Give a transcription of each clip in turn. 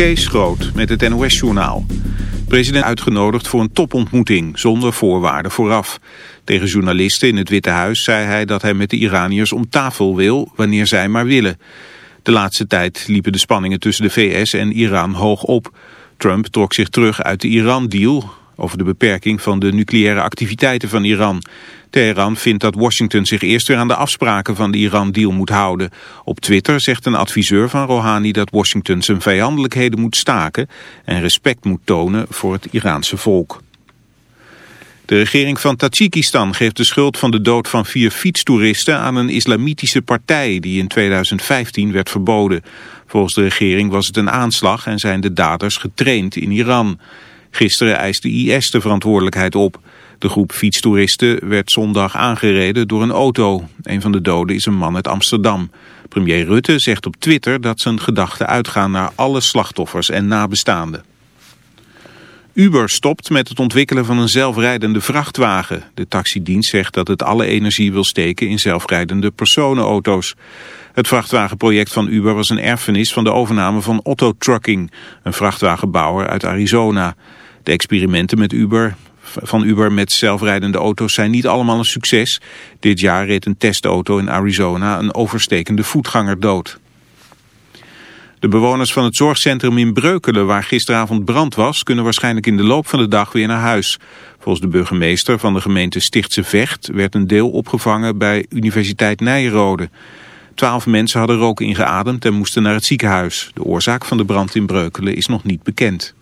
Kees Groot met het NOS-journaal. President uitgenodigd voor een topontmoeting zonder voorwaarden vooraf. Tegen journalisten in het Witte Huis zei hij dat hij met de Iraniërs om tafel wil wanneer zij maar willen. De laatste tijd liepen de spanningen tussen de VS en Iran hoog op. Trump trok zich terug uit de Iran-deal over de beperking van de nucleaire activiteiten van Iran. Teheran vindt dat Washington zich eerst weer aan de afspraken van de Iran-deal moet houden. Op Twitter zegt een adviseur van Rouhani dat Washington zijn vijandelijkheden moet staken en respect moet tonen voor het Iraanse volk. De regering van Tajikistan geeft de schuld van de dood van vier fietstoeristen aan een islamitische partij die in 2015 werd verboden. Volgens de regering was het een aanslag en zijn de daders getraind in Iran. Gisteren eiste IS de verantwoordelijkheid op. De groep fietstoeristen werd zondag aangereden door een auto. Een van de doden is een man uit Amsterdam. Premier Rutte zegt op Twitter dat zijn gedachten uitgaan naar alle slachtoffers en nabestaanden. Uber stopt met het ontwikkelen van een zelfrijdende vrachtwagen. De taxidienst zegt dat het alle energie wil steken in zelfrijdende personenauto's. Het vrachtwagenproject van Uber was een erfenis van de overname van Otto Trucking, een vrachtwagenbouwer uit Arizona. De experimenten met Uber, van Uber met zelfrijdende auto's zijn niet allemaal een succes. Dit jaar reed een testauto in Arizona een overstekende voetganger dood. De bewoners van het zorgcentrum in Breukelen, waar gisteravond brand was, kunnen waarschijnlijk in de loop van de dag weer naar huis. Volgens de burgemeester van de gemeente Stichtse Vecht werd een deel opgevangen bij Universiteit Nijrode. Twaalf mensen hadden rook ingeademd en moesten naar het ziekenhuis. De oorzaak van de brand in Breukelen is nog niet bekend.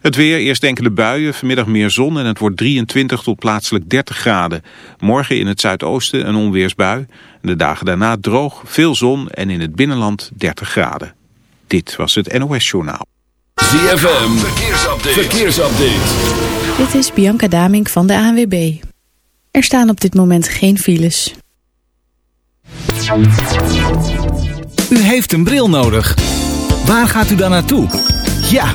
Het weer, eerst enkele buien, vanmiddag meer zon en het wordt 23 tot plaatselijk 30 graden. Morgen in het zuidoosten een onweersbui. De dagen daarna droog, veel zon en in het binnenland 30 graden. Dit was het NOS Journaal. ZFM, verkeersupdate. verkeersupdate. Dit is Bianca Damink van de ANWB. Er staan op dit moment geen files. U heeft een bril nodig. Waar gaat u dan naartoe? Ja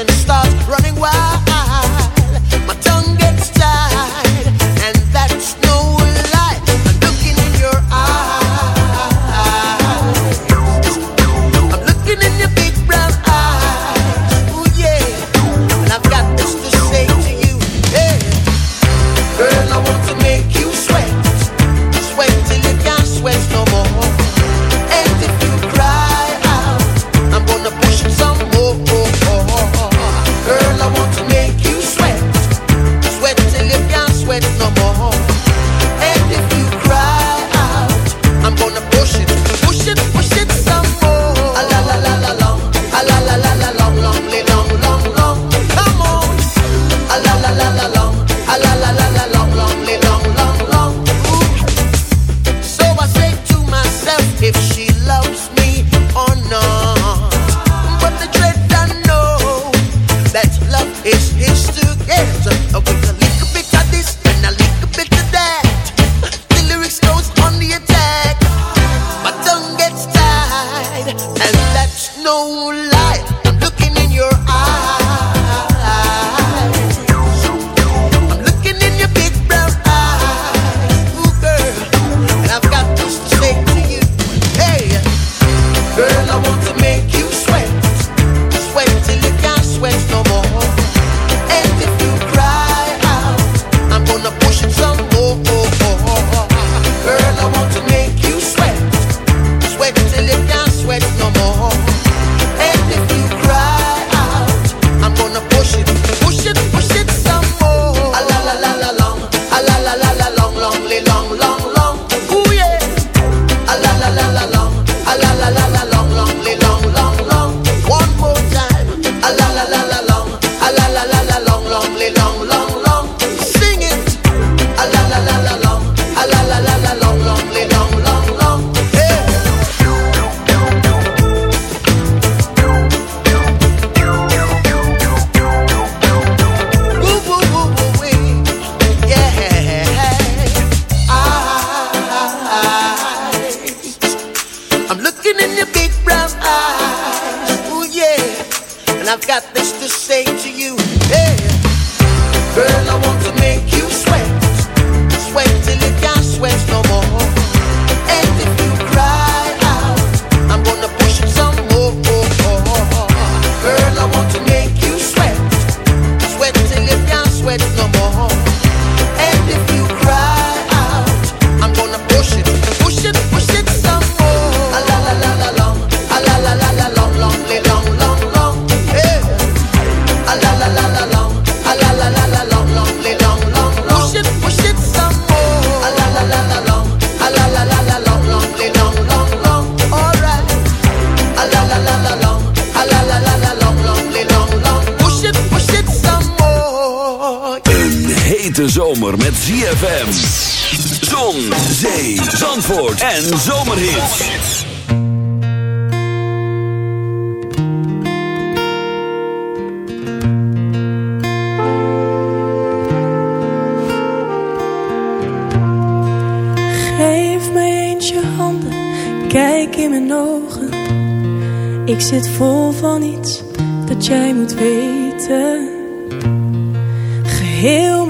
and the stars. En zomerhits. Geef mij eens je handen, kijk in mijn ogen. Ik zit vol van iets dat jij moet weten. Geheel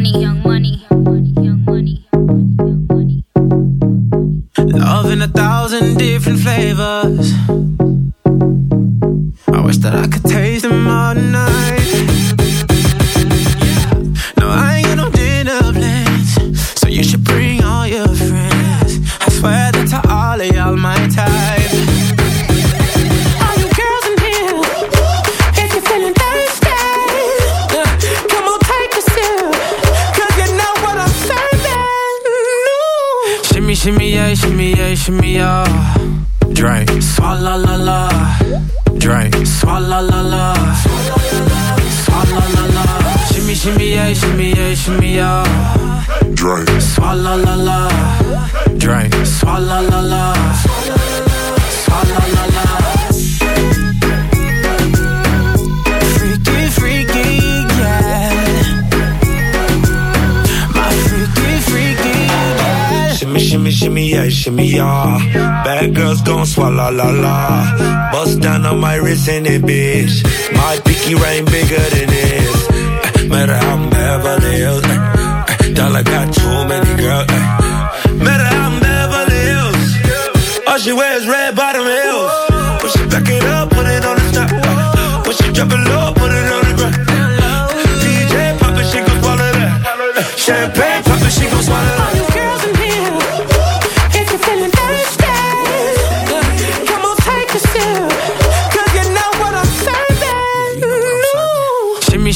money, young. money, it, bitch. My pinky ring bigger than this. Eh, Matter how I'm Beverly Hills. eh, eh, Dollar got too many girls. Matter how I'm Beverly Hills. All she wears red bottom heels. When she back it up, put it on the top. When she drop it low, put it on the ground. DJ pop it, she gon' swallow that. Champagne pop it, she gon' swallow that.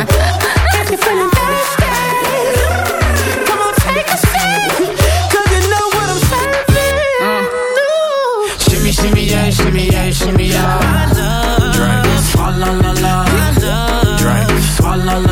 if you're feeling thirsty, come on, take a 'cause you know what I'm serving. Shimmy, shimmy, yeah, shimmy, yeah, shimmy, yeah. Drink, swalla la la. Drink, swalla la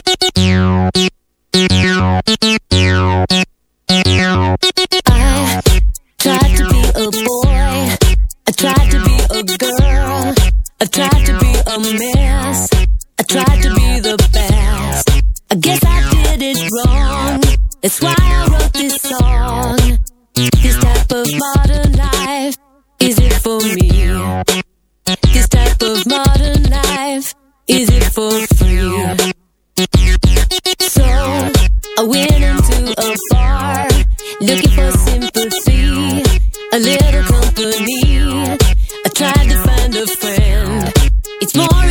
That's why I wrote this song. This type of modern life, is it for me? This type of modern life, is it for free? So I went into a bar looking for sympathy, a little company. I tried to find a friend. It's more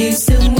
need someone.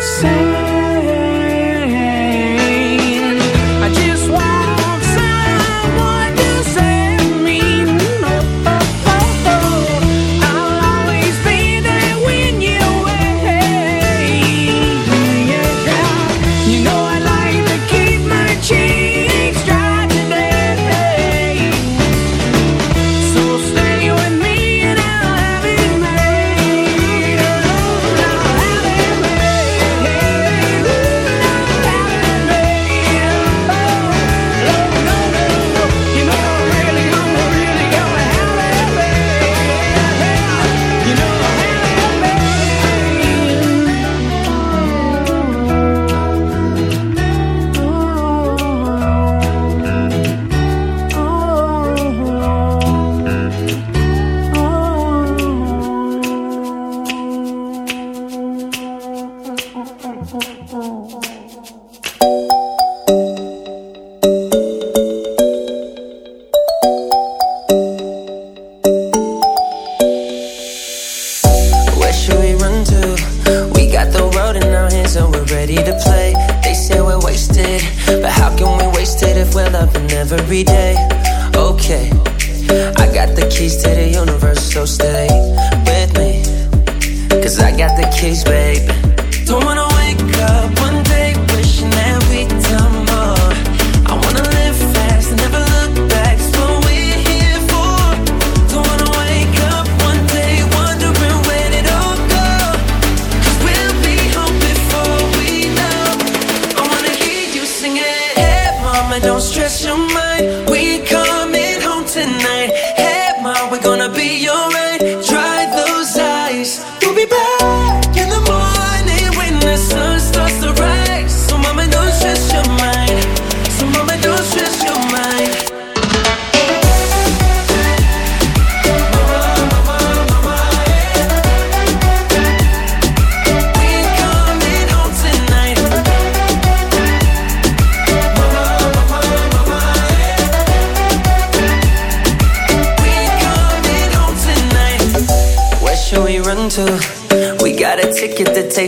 say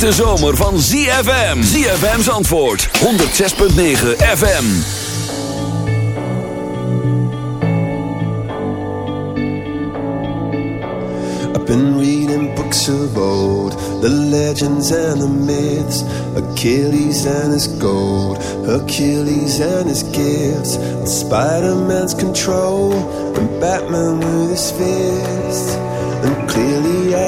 hete zomer van ZFM. ZFM's antwoord, 106.9 FM. I've been reading books of old, the legends and the myths, Achilles and his gold, Hercules and his gifts, Spider-Man's control, and Batman with his. And clearly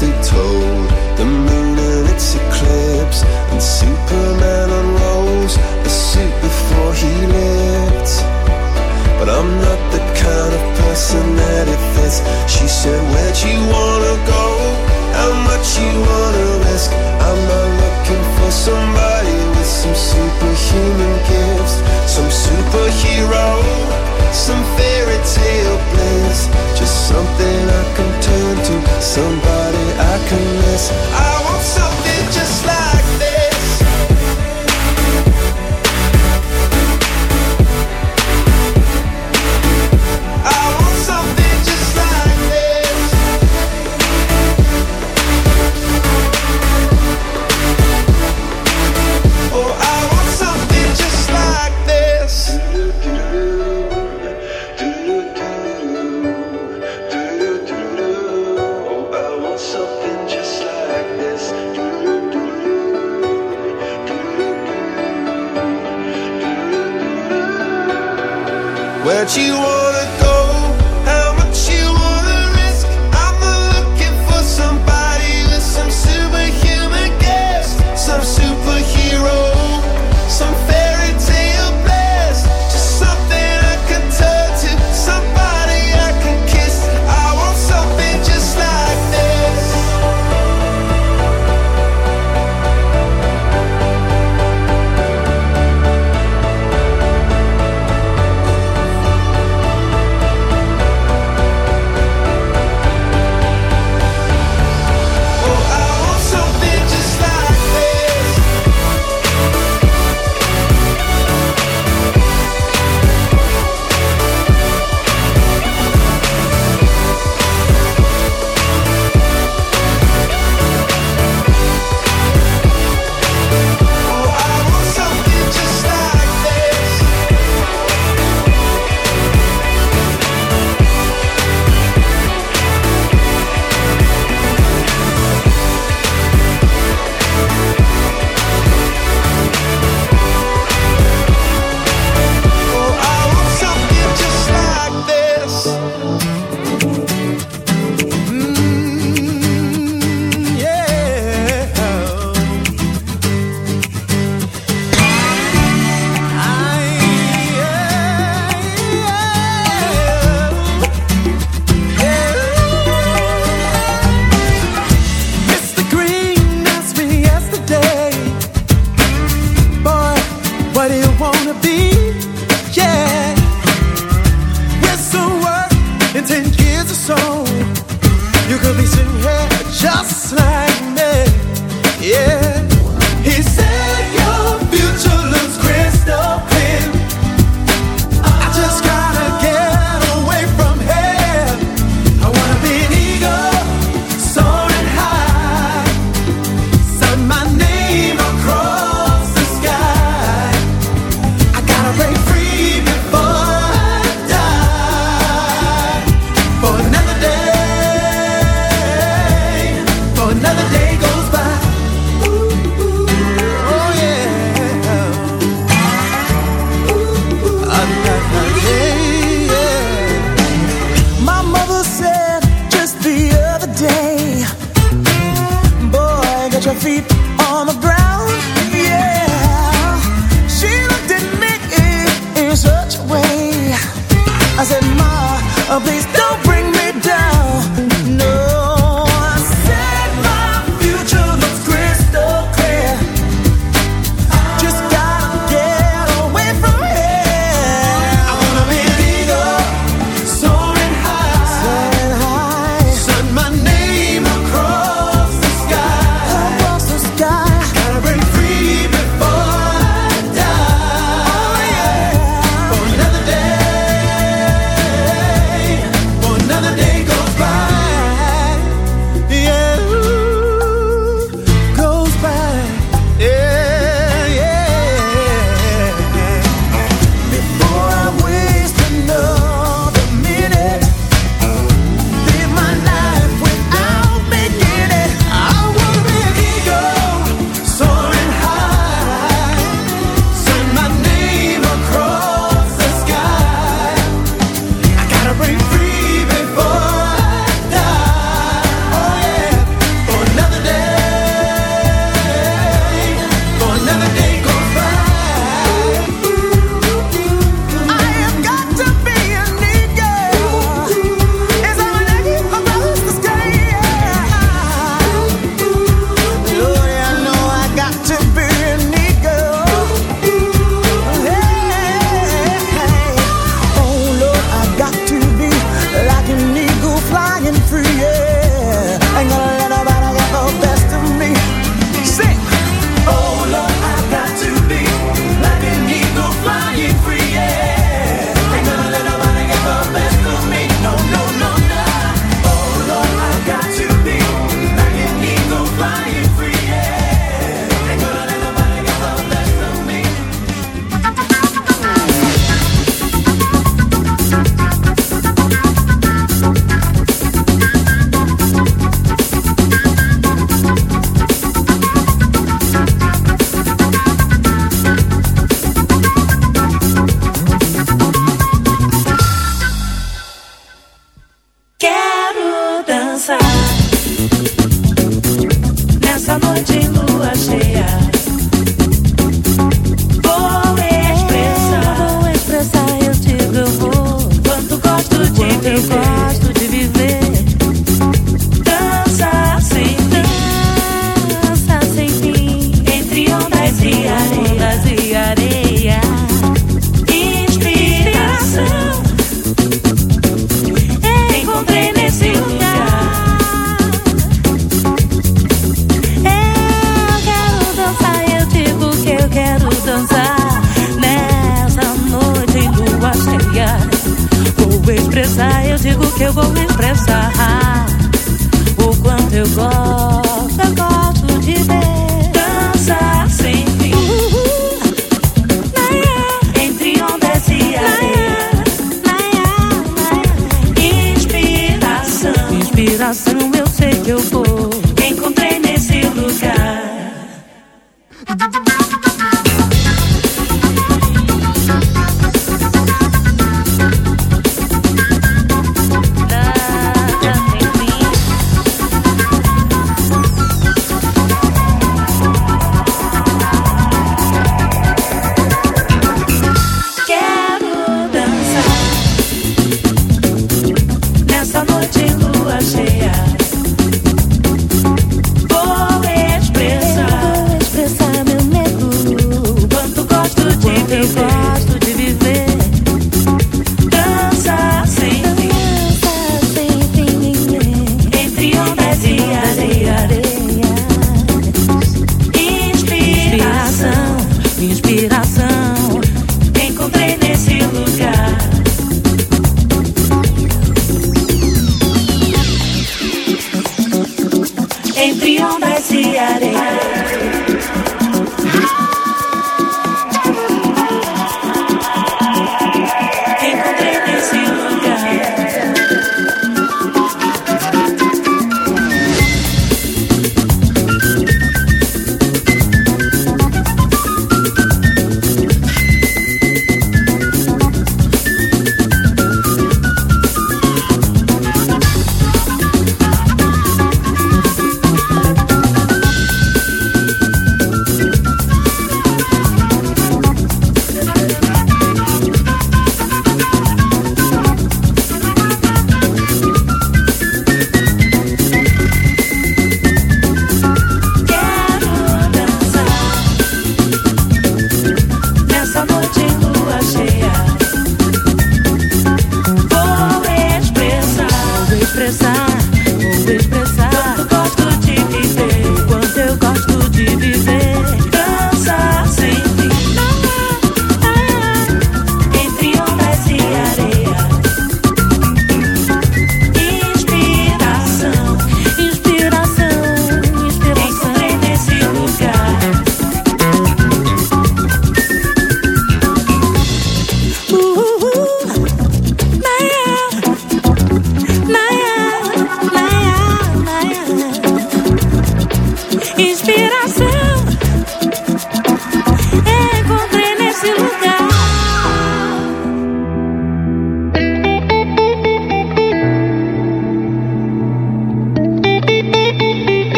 They told the moon day. Boy, get your feet